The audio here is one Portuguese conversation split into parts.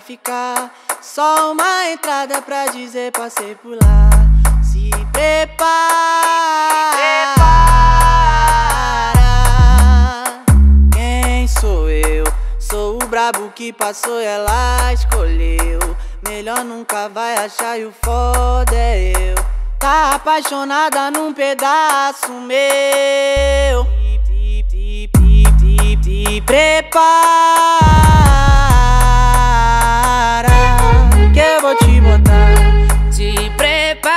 ficar. Só uma entrada pra dizer passei por lá. Se prepara. Quem sou eu? Sou o brabo que passou e ela escolheu. Melhor nunca vai achar e o foda é eu. Tá apaixonada num pedaço meu. Te prepara vou te botar. Te prepara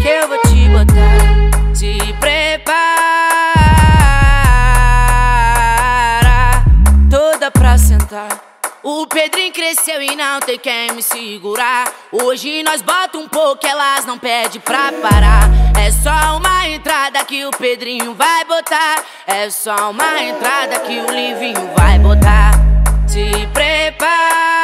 que eu vou te botar. Te prepara toda pra sentar. O Pedrinho cresceu e não tem quem me segurar. Hoje nós bota um pouco, elas não pede pra parar. É só uma entrada que o Pedrinho vai botar. É só uma entrada que o Livinho vai botar. Te prepara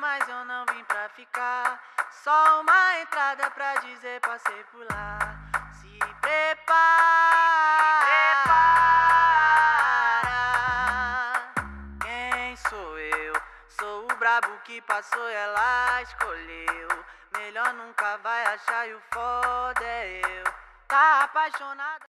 mas eu não vim pra ficar. Só uma entrada pra dizer passei por lá. Se prepara. Quem sou eu? Sou o brabo que passou ela escolheu. Melhor nunca vai achar e o foda é eu. Tá apaixonada.